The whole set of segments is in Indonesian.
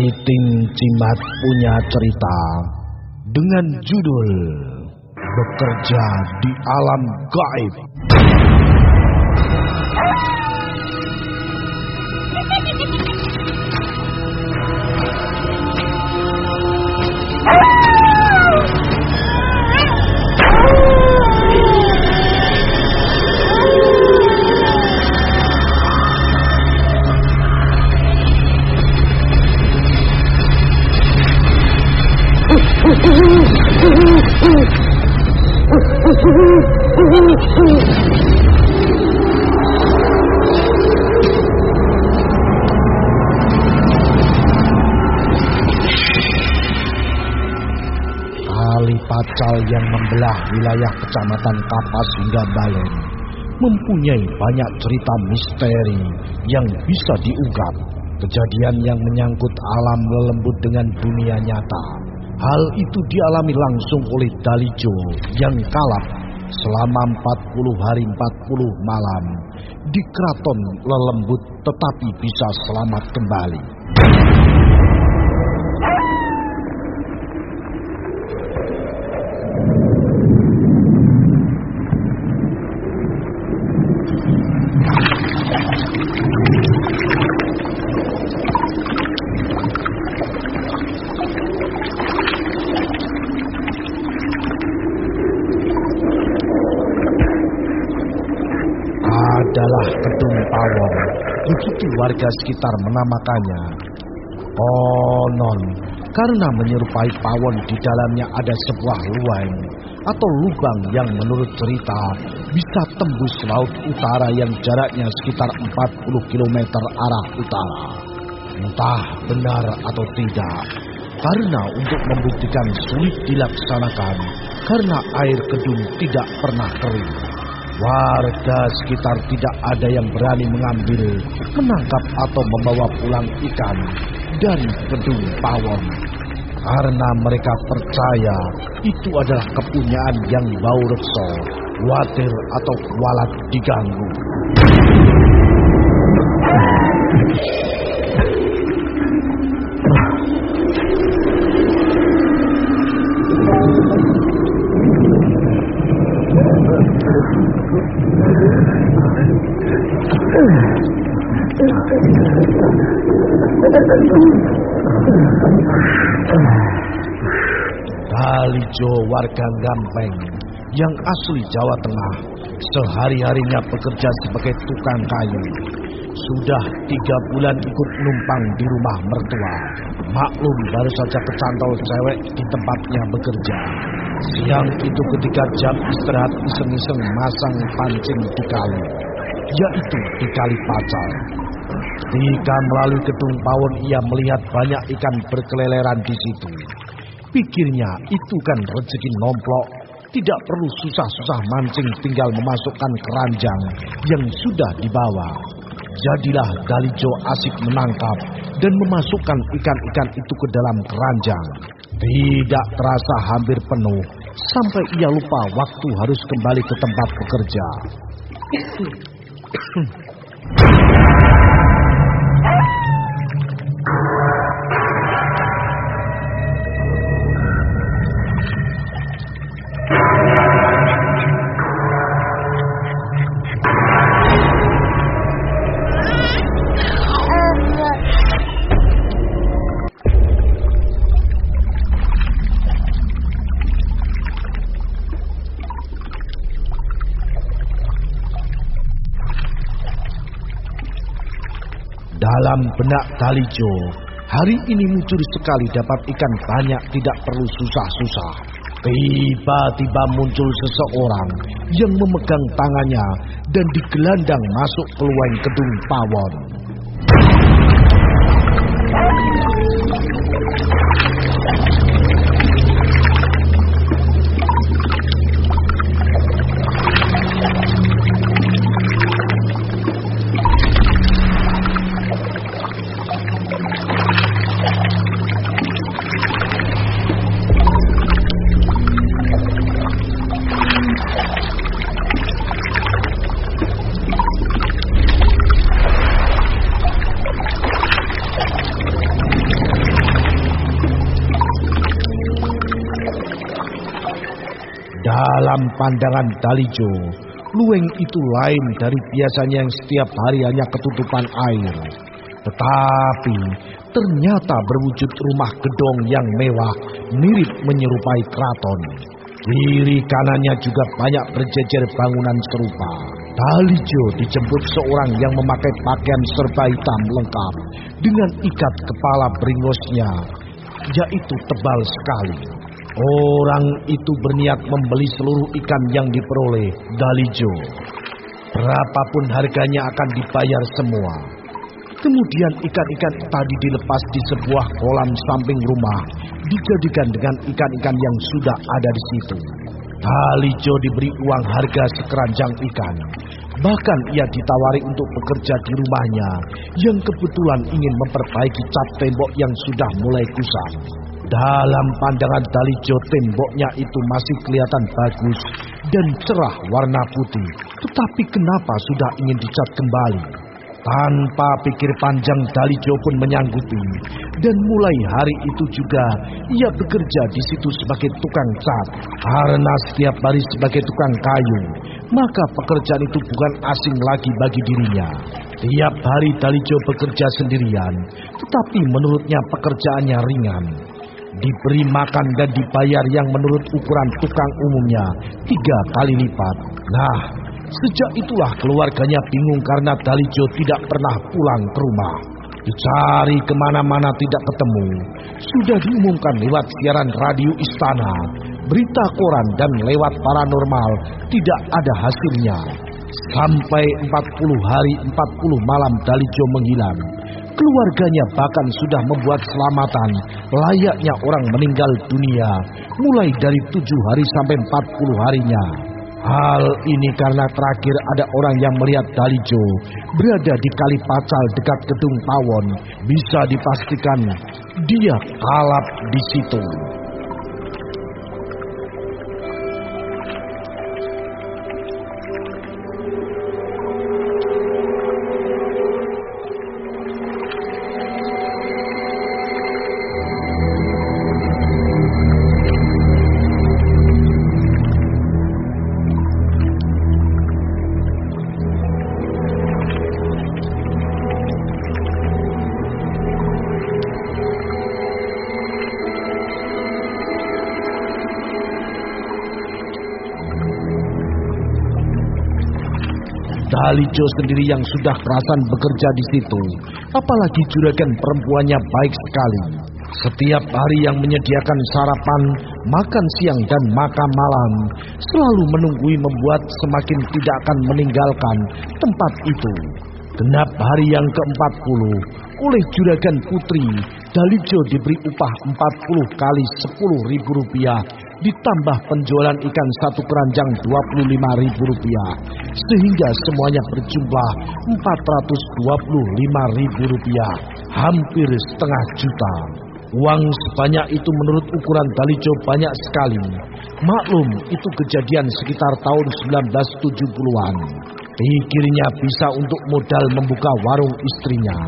Tim Cimat punya cerita dengan judul Bekerja di Alam Gaib. Pacal yang membelah wilayah kecamatan Kapas hingga Balen mempunyai banyak cerita misteri yang bisa diungkap. Kejadian yang menyangkut alam lelembut dengan dunia nyata. Hal itu dialami langsung oleh Dalijo yang kalap selama 40 hari 40 malam di keraton lelembut tetapi bisa selamat kembali. adalah gedung pawon. Begitu warga sekitar menamakannya. Konon, karena menyerupai pawon di dalamnya ada sebuah luang atau lubang yang menurut cerita bisa tembus laut utara yang jaraknya sekitar 40 km arah utara. Entah benar atau tidak, karena untuk membuktikan sulit dilaksanakan karena air kedung tidak pernah kering. Warga sekitar tidak ada yang berani mengambil, menangkap atau membawa pulang ikan dari gedung pawon. Karena mereka percaya itu adalah kepunyaan yang bau rekso, watir atau kualat diganggu. Kalijo warga Gampeng yang asli Jawa Tengah sehari-harinya bekerja sebagai tukang kayu. Sudah tiga bulan ikut numpang di rumah mertua. Maklum baru saja kecantol cewek di tempatnya bekerja. Siang itu ketika jam istirahat iseng-iseng masang pancing di kali. Yaitu di kali pacal. Ketika melalui gedung pawon ia melihat banyak ikan berkeleleran di situ. Pikirnya itu kan rezeki nomplok. Tidak perlu susah-susah mancing tinggal memasukkan keranjang yang sudah dibawa. Jadilah Dalijo asik menangkap dan memasukkan ikan-ikan itu ke dalam keranjang. Tidak terasa hampir penuh sampai ia lupa waktu harus kembali ke tempat bekerja. Dalam benak Kalijo, hari ini muncul sekali dapat ikan banyak tidak perlu susah-susah. Tiba-tiba muncul seseorang yang memegang tangannya dan digelandang masuk ke gedung pawon. Pandangan Dalijo, lueng itu lain dari biasanya yang setiap hari hanya ketutupan air. Tetapi ternyata berwujud rumah gedong yang mewah, mirip menyerupai keraton. Kiri kanannya juga banyak berjejer bangunan serupa. Dalijo dijemput seorang yang memakai pakaian serba hitam lengkap dengan ikat kepala beringosnya, yaitu tebal sekali. Orang itu berniat membeli seluruh ikan yang diperoleh Dalijo. Berapapun harganya akan dibayar semua. Kemudian ikan-ikan tadi dilepas di sebuah kolam samping rumah, dijadikan dengan ikan-ikan yang sudah ada di situ. Dalijo diberi uang harga sekeranjang ikan. Bahkan ia ditawari untuk bekerja di rumahnya yang kebetulan ingin memperbaiki cat tembok yang sudah mulai kusam. Dalam pandangan Dalijo temboknya itu masih kelihatan bagus dan cerah warna putih. Tetapi kenapa sudah ingin dicat kembali? Tanpa pikir panjang Dalijo pun menyanggupi dan mulai hari itu juga ia bekerja di situ sebagai tukang cat karena setiap hari sebagai tukang kayu maka pekerjaan itu bukan asing lagi bagi dirinya. Tiap hari Dalijo bekerja sendirian tetapi menurutnya pekerjaannya ringan diberi makan dan dibayar yang menurut ukuran tukang umumnya tiga kali lipat. Nah, sejak itulah keluarganya bingung karena Dalijo tidak pernah pulang ke rumah. Dicari ke mana-mana tidak ketemu. Sudah diumumkan lewat siaran radio istana, berita koran dan lewat paranormal, tidak ada hasilnya. Sampai 40 hari 40 malam Dalijo menghilang. Keluarganya bahkan sudah membuat selamatan layaknya orang meninggal dunia mulai dari tujuh hari sampai empat puluh harinya. Hal ini karena terakhir ada orang yang melihat Dalijo berada di kali pacal dekat gedung Pawon. Bisa dipastikan dia kalap di situ. Dalijo sendiri yang sudah kerasan bekerja di situ, apalagi juragan perempuannya baik sekali. Setiap hari yang menyediakan sarapan, makan siang dan makan malam, selalu menunggui membuat semakin tidak akan meninggalkan tempat itu. Genap hari yang ke-40, oleh juragan putri, Dalijo diberi upah 40 kali 10 ribu rupiah ditambah penjualan ikan satu keranjang 25 ribu rupiah sehingga semuanya berjumlah 425 ribu rupiah hampir setengah juta. Uang sebanyak itu menurut ukuran Dalijo banyak sekali. Maklum itu kejadian sekitar tahun 1970-an pikirnya bisa untuk modal membuka warung istrinya.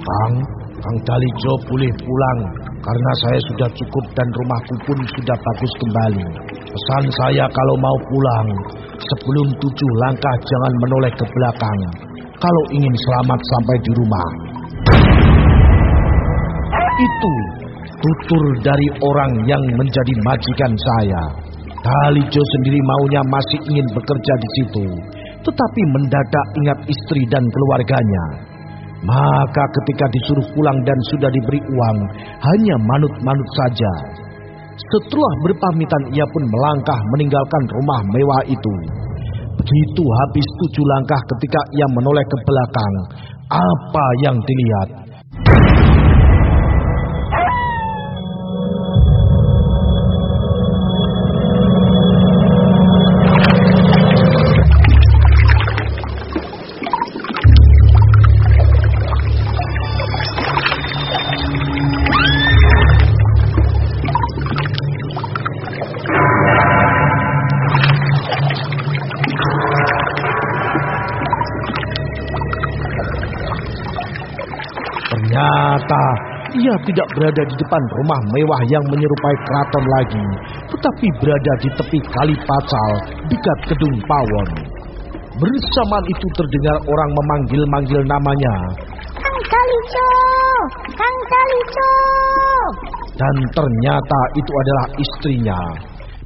Kang, Kang Dalijo boleh pulang karena saya sudah cukup dan rumahku pun sudah bagus kembali. Pesan saya kalau mau pulang, sebelum tujuh langkah jangan menoleh ke belakang. Kalau ingin selamat sampai di rumah. Itu tutur dari orang yang menjadi majikan saya. Dalijo sendiri maunya masih ingin bekerja di situ, tetapi mendadak ingat istri dan keluarganya. Maka ketika disuruh pulang dan sudah diberi uang, hanya manut-manut saja. Setelah berpamitan ia pun melangkah meninggalkan rumah mewah itu. Begitu habis tujuh langkah ketika ia menoleh ke belakang, apa yang dilihat? Ternyata ia tidak berada di depan rumah mewah yang menyerupai keraton lagi, tetapi berada di tepi kali pacal dekat gedung pawon. Bersamaan itu terdengar orang memanggil-manggil namanya. Kang Talico! Kang Talico! Dan ternyata itu adalah istrinya.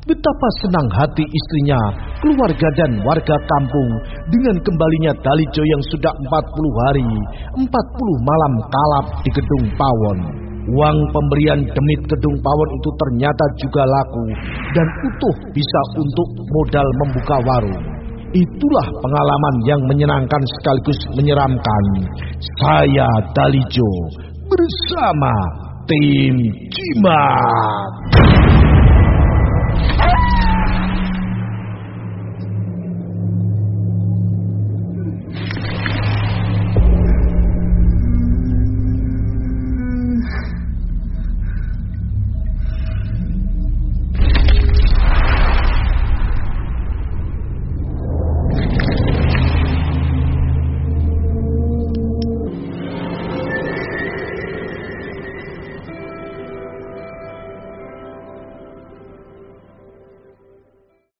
Betapa senang hati istrinya, keluarga dan warga kampung dengan kembalinya Dalijo yang sudah 40 hari, 40 malam kalap di gedung pawon. Uang pemberian demit gedung pawon itu ternyata juga laku dan utuh bisa untuk modal membuka warung. Itulah pengalaman yang menyenangkan sekaligus menyeramkan. Saya Dalijo bersama tim Cimat.